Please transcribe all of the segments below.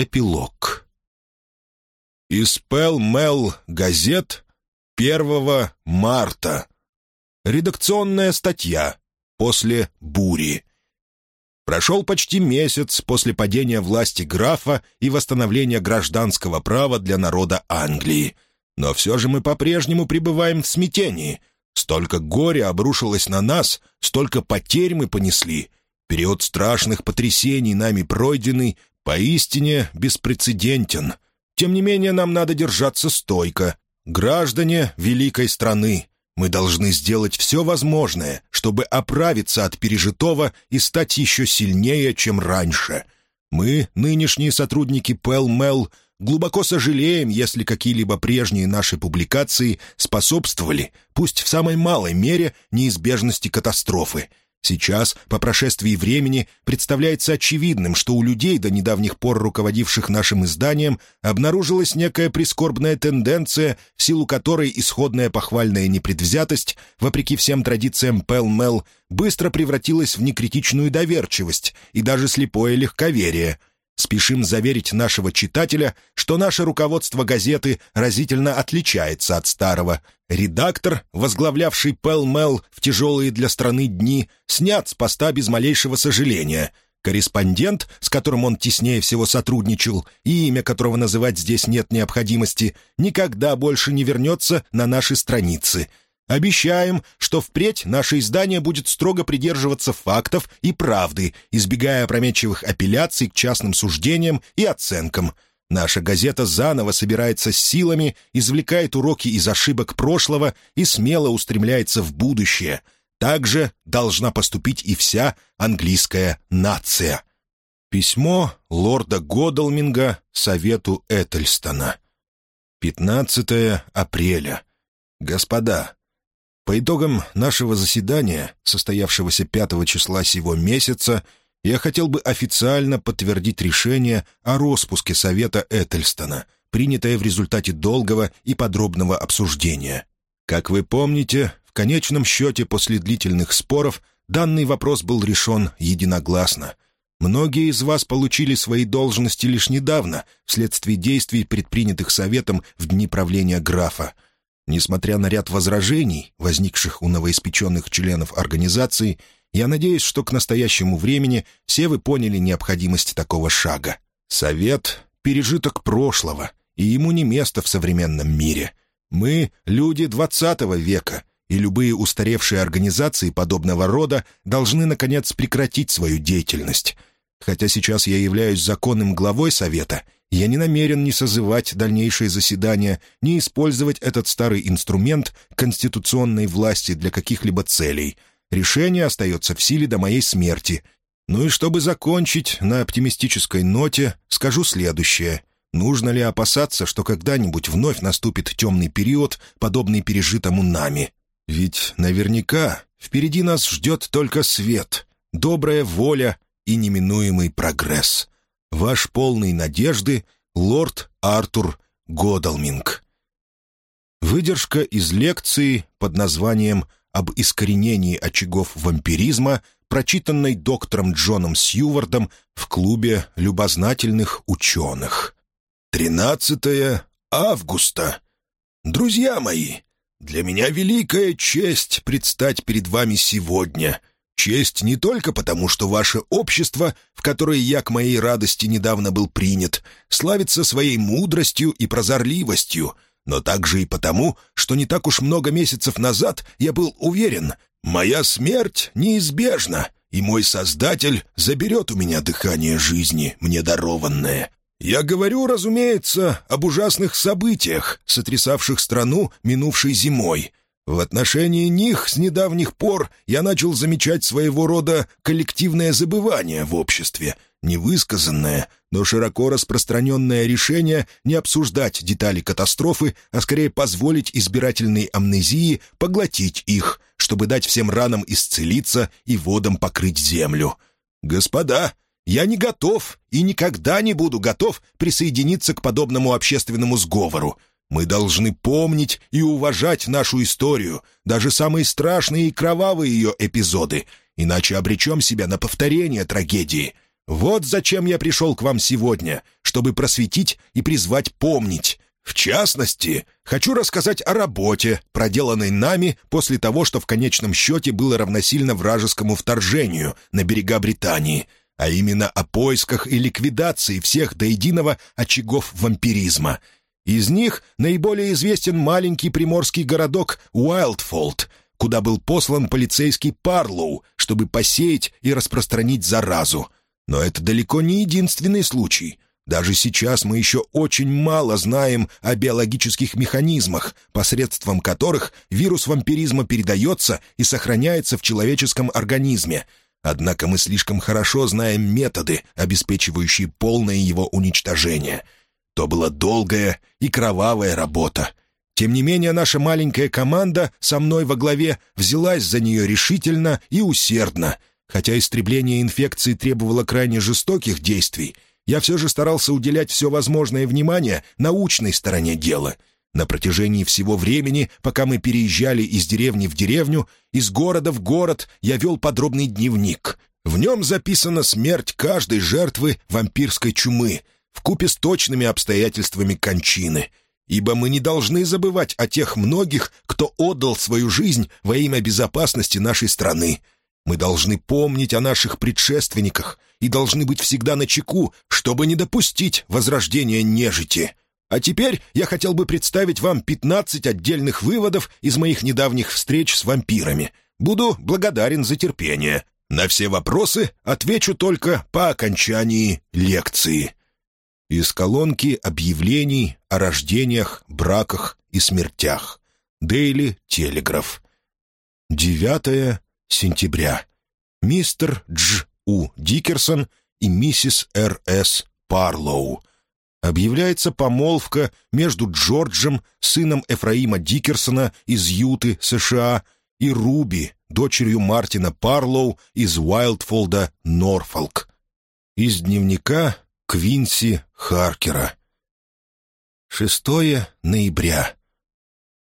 Эпилог Из Пэл-Мэл газет 1 марта. Редакционная статья после бури. Прошел почти месяц после падения власти графа и восстановления гражданского права для народа Англии. Но все же мы по-прежнему пребываем в смятении. Столько горя обрушилось на нас, столько потерь мы понесли. Период страшных потрясений нами пройденный поистине беспрецедентен. Тем не менее, нам надо держаться стойко. Граждане великой страны, мы должны сделать все возможное, чтобы оправиться от пережитого и стать еще сильнее, чем раньше. Мы, нынешние сотрудники Пэл-Мэл, глубоко сожалеем, если какие-либо прежние наши публикации способствовали, пусть в самой малой мере, неизбежности катастрофы — Сейчас, по прошествии времени, представляется очевидным, что у людей, до недавних пор руководивших нашим изданием, обнаружилась некая прискорбная тенденция, в силу которой исходная похвальная непредвзятость, вопреки всем традициям Пэл-Мэл, быстро превратилась в некритичную доверчивость и даже слепое легковерие — Спешим заверить нашего читателя, что наше руководство газеты разительно отличается от старого. Редактор, возглавлявший Пэл-Мэл в тяжелые для страны дни, снят с поста без малейшего сожаления. Корреспондент, с которым он теснее всего сотрудничал, и имя которого называть здесь нет необходимости, никогда больше не вернется на наши страницы — Обещаем, что впредь наше издание будет строго придерживаться фактов и правды, избегая опрометчивых апелляций к частным суждениям и оценкам. Наша газета заново собирается с силами, извлекает уроки из ошибок прошлого и смело устремляется в будущее. Также должна поступить и вся английская нация. Письмо лорда Годалминга Совету Этельстона. 15 апреля. Господа, по итогам нашего заседания, состоявшегося 5 числа сего месяца, я хотел бы официально подтвердить решение о распуске Совета Этельстона, принятое в результате долгого и подробного обсуждения. Как вы помните, в конечном счете после длительных споров данный вопрос был решен единогласно. Многие из вас получили свои должности лишь недавно, вследствие действий, предпринятых Советом в дни правления графа — Несмотря на ряд возражений, возникших у новоиспеченных членов организации, я надеюсь, что к настоящему времени все вы поняли необходимость такого шага. Совет — пережиток прошлого, и ему не место в современном мире. Мы — люди XX века, и любые устаревшие организации подобного рода должны, наконец, прекратить свою деятельность. Хотя сейчас я являюсь законным главой Совета — я не намерен ни созывать дальнейшие заседания, ни использовать этот старый инструмент конституционной власти для каких-либо целей. Решение остается в силе до моей смерти. Ну и чтобы закончить на оптимистической ноте, скажу следующее. Нужно ли опасаться, что когда-нибудь вновь наступит темный период, подобный пережитому нами? Ведь наверняка впереди нас ждет только свет, добрая воля и неминуемый прогресс. Ваш полный надежды лорд Артур Годалминг. Выдержка из лекции под названием «Об искоренении очагов вампиризма», прочитанной доктором Джоном Сьювардом в клубе любознательных ученых. 13 августа. Друзья мои, для меня великая честь предстать перед вами сегодня — Честь не только потому, что ваше общество, в которое я к моей радости недавно был принят, славится своей мудростью и прозорливостью, но также и потому, что не так уж много месяцев назад я был уверен, моя смерть неизбежна, и мой Создатель заберет у меня дыхание жизни, мне дарованное. Я говорю, разумеется, об ужасных событиях, сотрясавших страну минувшей зимой — в отношении них с недавних пор я начал замечать своего рода коллективное забывание в обществе, невысказанное, но широко распространенное решение не обсуждать детали катастрофы, а скорее позволить избирательной амнезии поглотить их, чтобы дать всем ранам исцелиться и водам покрыть землю. Господа, я не готов и никогда не буду готов присоединиться к подобному общественному сговору. Мы должны помнить и уважать нашу историю, даже самые страшные и кровавые ее эпизоды, иначе обречем себя на повторение трагедии. Вот зачем я пришел к вам сегодня, чтобы просветить и призвать помнить. В частности, хочу рассказать о работе, проделанной нами после того, что в конечном счете было равносильно вражескому вторжению на берега Британии, а именно о поисках и ликвидации всех до единого очагов вампиризма. Из них наиболее известен маленький приморский городок Уайлдфолд, куда был послан полицейский Парлоу, чтобы посеять и распространить заразу. Но это далеко не единственный случай — даже сейчас мы еще очень мало знаем о биологических механизмах, посредством которых вирус вампиризма передается и сохраняется в человеческом организме. Однако мы слишком хорошо знаем методы, обеспечивающие полное его уничтожение. То была долгая и кровавая работа. Тем не менее, наша маленькая команда со мной во главе взялась за нее решительно и усердно. Хотя истребление инфекции требовало крайне жестоких действий — я все же старался уделять все возможное внимание научной стороне дела. На протяжении всего времени, пока мы переезжали из деревни в деревню, из города в город, я вел подробный дневник. В нем записана смерть каждой жертвы вампирской чумы, вкупе с точными обстоятельствами кончины. Ибо мы не должны забывать о тех многих, кто отдал свою жизнь во имя безопасности нашей страны. Мы должны помнить о наших предшественниках, и должны быть всегда на чеку, чтобы не допустить возрождения нежити. А теперь я хотел бы представить вам 15 отдельных выводов из моих недавних встреч с вампирами. Буду благодарен за терпение. На все вопросы отвечу только по окончании лекции. Из колонки объявлений о рождениях, браках и смертях. Дейли Телеграф. 9 сентября. Мистер Дж. У. Дикерсон и миссис Р. С. Парлоу. Объявляется помолвка между Джорджем, сыном Эфраима Дикерсона из Юты, США, и Руби, дочерью Мартина Парлоу из Уайлдфолда, Норфолк. Из дневника Квинси Харкера. 6 ноября.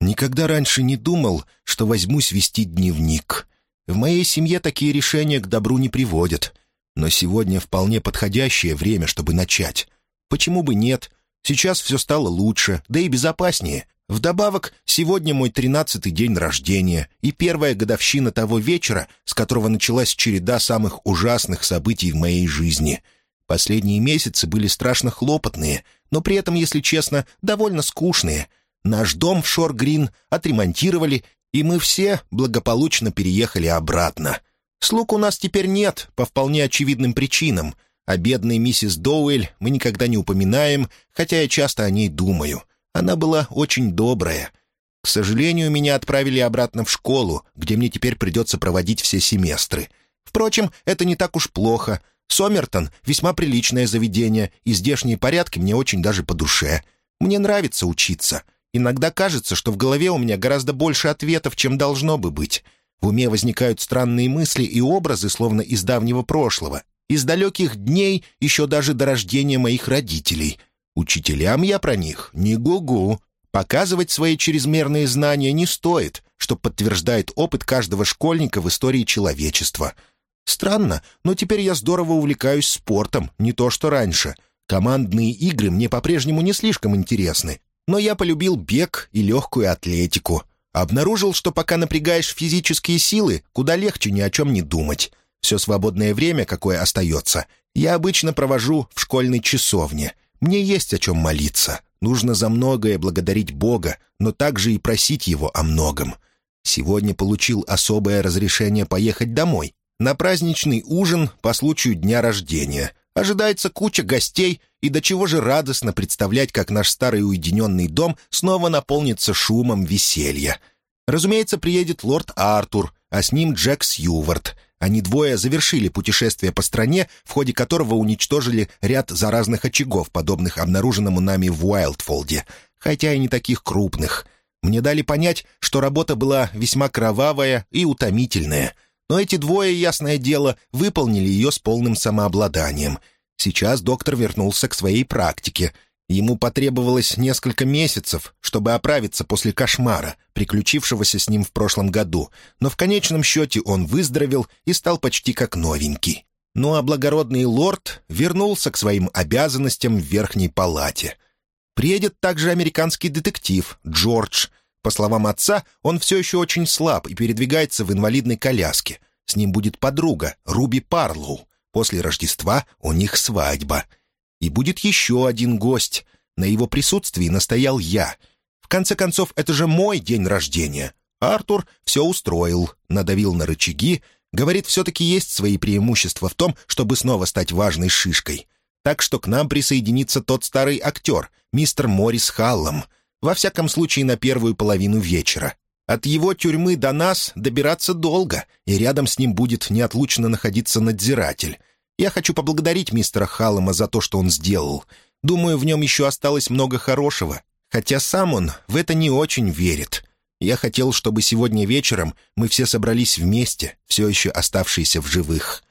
Никогда раньше не думал, что возьмусь вести дневник. В моей семье такие решения к добру не приводят. Но сегодня вполне подходящее время, чтобы начать. Почему бы нет? Сейчас все стало лучше, да и безопаснее. Вдобавок, сегодня мой тринадцатый день рождения и первая годовщина того вечера, с которого началась череда самых ужасных событий в моей жизни. Последние месяцы были страшно хлопотные, но при этом, если честно, довольно скучные. Наш дом в Шор-Грин отремонтировали и мы все благополучно переехали обратно. Слуг у нас теперь нет, по вполне очевидным причинам, а бедной миссис Доуэль мы никогда не упоминаем, хотя я часто о ней думаю. Она была очень добрая. К сожалению, меня отправили обратно в школу, где мне теперь придется проводить все семестры. Впрочем, это не так уж плохо. Сомертон — весьма приличное заведение, и здешние порядки мне очень даже по душе. Мне нравится учиться — Иногда кажется, что в голове у меня гораздо больше ответов, чем должно бы быть. В уме возникают странные мысли и образы, словно из давнего прошлого, из далеких дней, еще даже до рождения моих родителей. Учителям я про них не гугу. Показывать свои чрезмерные знания не стоит, что подтверждает опыт каждого школьника в истории человечества. Странно, но теперь я здорово увлекаюсь спортом, не то что раньше. Командные игры мне по-прежнему не слишком интересны, но я полюбил бег и легкую атлетику. Обнаружил, что пока напрягаешь физические силы, куда легче ни о чем не думать. Все свободное время, какое остается, я обычно провожу в школьной часовне. Мне есть о чем молиться. Нужно за многое благодарить Бога, но также и просить Его о многом. Сегодня получил особое разрешение поехать домой, на праздничный ужин по случаю дня рождения. Ожидается куча гостей, и до чего же радостно представлять, как наш старый уединенный дом снова наполнится шумом веселья. Разумеется, приедет лорд Артур, а с ним Джек Сьювард. Они двое завершили путешествие по стране, в ходе которого уничтожили ряд заразных очагов, подобных обнаруженному нами в Уайлдфолде, хотя и не таких крупных. Мне дали понять, что работа была весьма кровавая и утомительная — но эти двое, ясное дело, выполнили ее с полным самообладанием. Сейчас доктор вернулся к своей практике. Ему потребовалось несколько месяцев, чтобы оправиться после кошмара, приключившегося с ним в прошлом году, но в конечном счете он выздоровел и стал почти как новенький. Ну а благородный лорд вернулся к своим обязанностям в верхней палате. Приедет также американский детектив Джордж. По словам отца, он все еще очень слаб и передвигается в инвалидной коляске. С ним будет подруга, Руби Парлоу. После Рождества у них свадьба. И будет еще один гость. На его присутствии настоял я. В конце концов, это же мой день рождения. Артур все устроил, надавил на рычаги, говорит, все-таки есть свои преимущества в том, чтобы снова стать важной шишкой. Так что к нам присоединится тот старый актер, мистер Моррис Халлом. Во всяком случае, на первую половину вечера. От его тюрьмы до нас добираться долго, и рядом с ним будет неотлучно находиться надзиратель. Я хочу поблагодарить мистера Халлома за то, что он сделал. Думаю, в нем еще осталось много хорошего, хотя сам он в это не очень верит. Я хотел, чтобы сегодня вечером мы все собрались вместе, все еще оставшиеся в живых.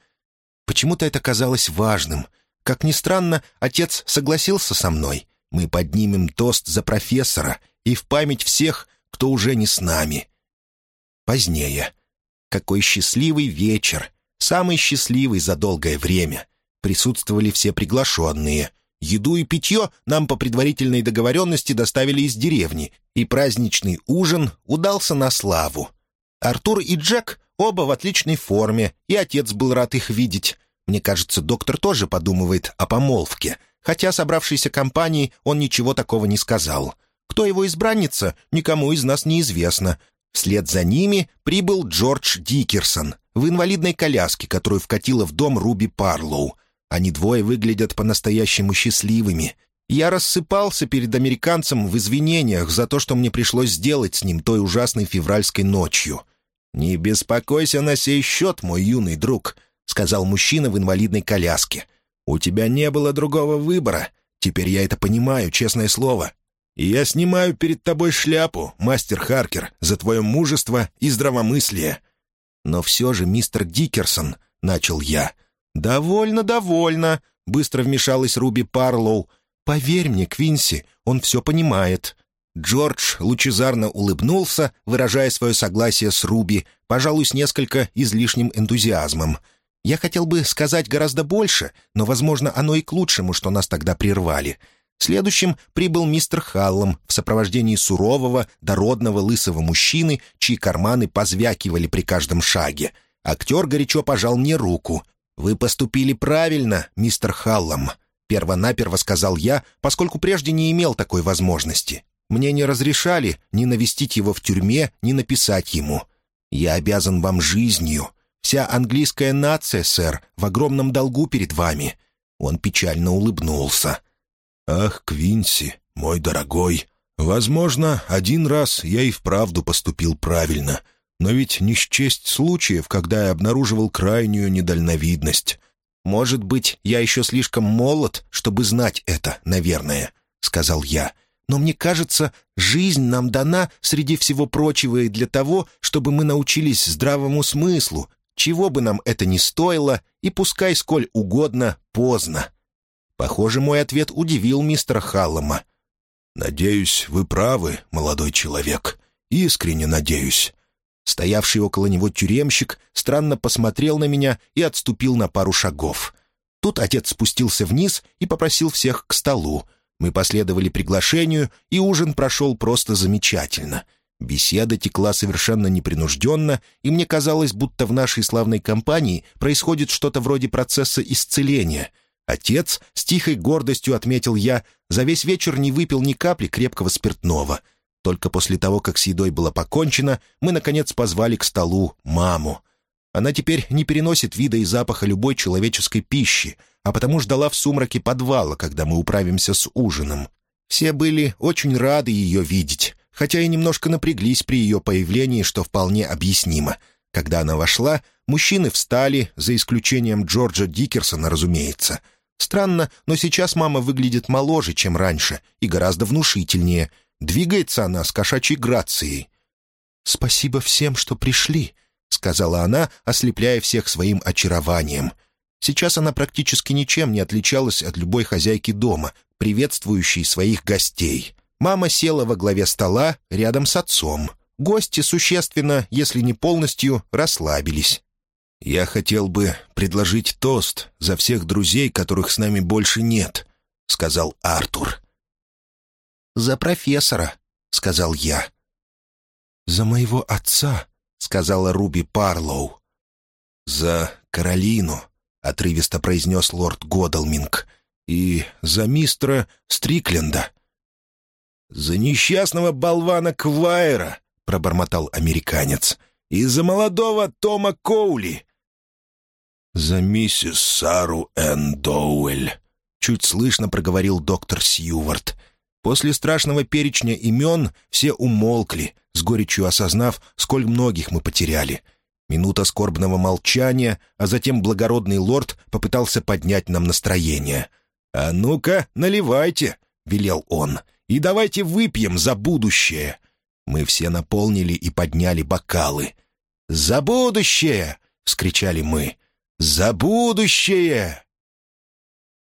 Почему-то это казалось важным. Как ни странно, отец согласился со мной. Мы поднимем тост за профессора и в память всех, кто уже не с нами. Позднее. Какой счастливый вечер. Самый счастливый за долгое время. Присутствовали все приглашенные. Еду и питье нам по предварительной договоренности доставили из деревни, и праздничный ужин удался на славу. Артур и Джек оба в отличной форме, и отец был рад их видеть. Мне кажется, доктор тоже подумывает о помолвке, хотя собравшейся компании он ничего такого не сказал. Кто его избранница, никому из нас не известно. Вслед за ними прибыл Джордж Дикерсон в инвалидной коляске, которую вкатила в дом Руби Парлоу. Они двое выглядят по-настоящему счастливыми. Я рассыпался перед американцем в извинениях за то, что мне пришлось сделать с ним той ужасной февральской ночью. «Не беспокойся на сей счет, мой юный друг», — сказал мужчина в инвалидной коляске. «У тебя не было другого выбора. Теперь я это понимаю, честное слово. И я снимаю перед тобой шляпу, мастер Харкер, за твое мужество и здравомыслие». «Но все же, мистер Дикерсон», — начал я. «Довольно, довольно», — быстро вмешалась Руби Парлоу. «Поверь мне, Квинси, он все понимает». Джордж лучезарно улыбнулся, выражая свое согласие с Руби, пожалуй, с несколько излишним энтузиазмом. «Я хотел бы сказать гораздо больше, но, возможно, оно и к лучшему, что нас тогда прервали. Следующим прибыл мистер Халлом в сопровождении сурового, дородного, лысого мужчины, чьи карманы позвякивали при каждом шаге. Актер горячо пожал мне руку. «Вы поступили правильно, мистер Халлом», — первонаперво сказал я, поскольку прежде не имел такой возможности. Мне не разрешали ни навестить его в тюрьме, ни написать ему. «Я обязан вам жизнью. Вся английская нация, сэр, в огромном долгу перед вами». Он печально улыбнулся. «Ах, Квинси, мой дорогой, возможно, один раз я и вправду поступил правильно, но ведь не счесть случаев, когда я обнаруживал крайнюю недальновидность. Может быть, я еще слишком молод, чтобы знать это, наверное», — сказал я. «Но мне кажется, жизнь нам дана, среди всего прочего, и для того, чтобы мы научились здравому смыслу, чего бы нам это ни стоило, и пускай сколь угодно поздно». Похоже, мой ответ удивил мистера Халлома. «Надеюсь, вы правы, молодой человек. Искренне надеюсь». Стоявший около него тюремщик странно посмотрел на меня и отступил на пару шагов. Тут отец спустился вниз и попросил всех к столу. Мы последовали приглашению, и ужин прошел просто замечательно. Беседа текла совершенно непринужденно, и мне казалось, будто в нашей славной компании происходит что-то вроде процесса исцеления — Отец, с тихой гордостью отметил я, за весь вечер не выпил ни капли крепкого спиртного. Только после того, как с едой было покончено, мы, наконец, позвали к столу маму. Она теперь не переносит вида и запаха любой человеческой пищи, а потому ждала в сумраке подвала, когда мы управимся с ужином. Все были очень рады ее видеть, хотя и немножко напряглись при ее появлении, что вполне объяснимо. Когда она вошла, мужчины встали, за исключением Джорджа Дикерсона, разумеется — Странно, но сейчас мама выглядит моложе, чем раньше, и гораздо внушительнее. Двигается она с кошачьей грацией. «Спасибо всем, что пришли», — сказала она, ослепляя всех своим очарованием. Сейчас она практически ничем не отличалась от любой хозяйки дома, приветствующей своих гостей. Мама села во главе стола рядом с отцом. Гости существенно, если не полностью, расслабились. «Я хотел бы предложить тост за всех друзей, которых с нами больше нет», — сказал Артур. «За профессора», — сказал я. «За моего отца», — сказала Руби Парлоу. «За Каролину», — отрывисто произнес лорд Годалминг. «И за мистера Стрикленда». «За несчастного болвана Квайра», — пробормотал американец. «И за молодого Тома Коули». «За миссис Сару Энн Доуэль», — чуть слышно проговорил доктор Сьювард. После страшного перечня имен все умолкли, с горечью осознав, сколь многих мы потеряли. Минута скорбного молчания, а затем благородный лорд попытался поднять нам настроение. «А ну-ка, наливайте!» — велел он. «И давайте выпьем за будущее!» Мы все наполнили и подняли бокалы. «За будущее!» — вскричали мы. «За будущее!»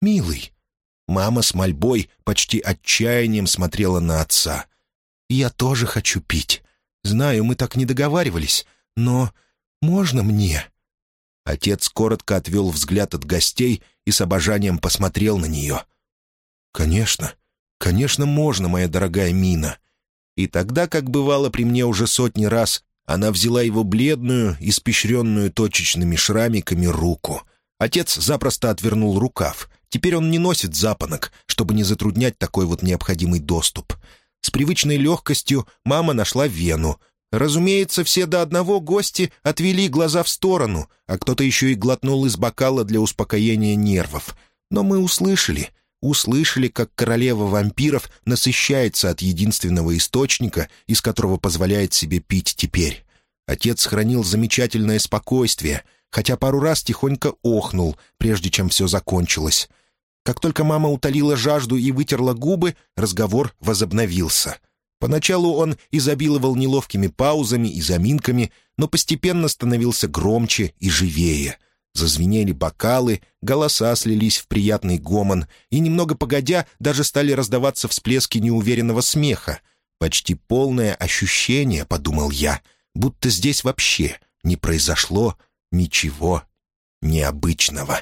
«Милый!» Мама с мольбой, почти отчаянием смотрела на отца. «Я тоже хочу пить. Знаю, мы так не договаривались, но можно мне?» Отец коротко отвел взгляд от гостей и с обожанием посмотрел на нее. «Конечно, конечно, можно, моя дорогая Мина». И тогда, как бывало при мне уже сотни раз, она взяла его бледную, испещренную точечными шрамиками руку. Отец запросто отвернул рукав. Теперь он не носит запонок, чтобы не затруднять такой вот необходимый доступ. С привычной легкостью мама нашла вену. Разумеется, все до одного гости отвели глаза в сторону, а кто-то еще и глотнул из бокала для успокоения нервов. Но мы услышали, услышали, как королева вампиров насыщается от единственного источника, из которого позволяет себе пить теперь. Отец хранил замечательное спокойствие, хотя пару раз тихонько охнул, прежде чем все закончилось. Как только мама утолила жажду и вытерла губы, разговор возобновился. Поначалу он изобиловал неловкими паузами и заминками, но постепенно становился громче и живее. Зазвенели бокалы, голоса слились в приятный гомон, и немного погодя даже стали раздаваться всплески неуверенного смеха. «Почти полное ощущение», — подумал я, — «будто здесь вообще не произошло ничего необычного».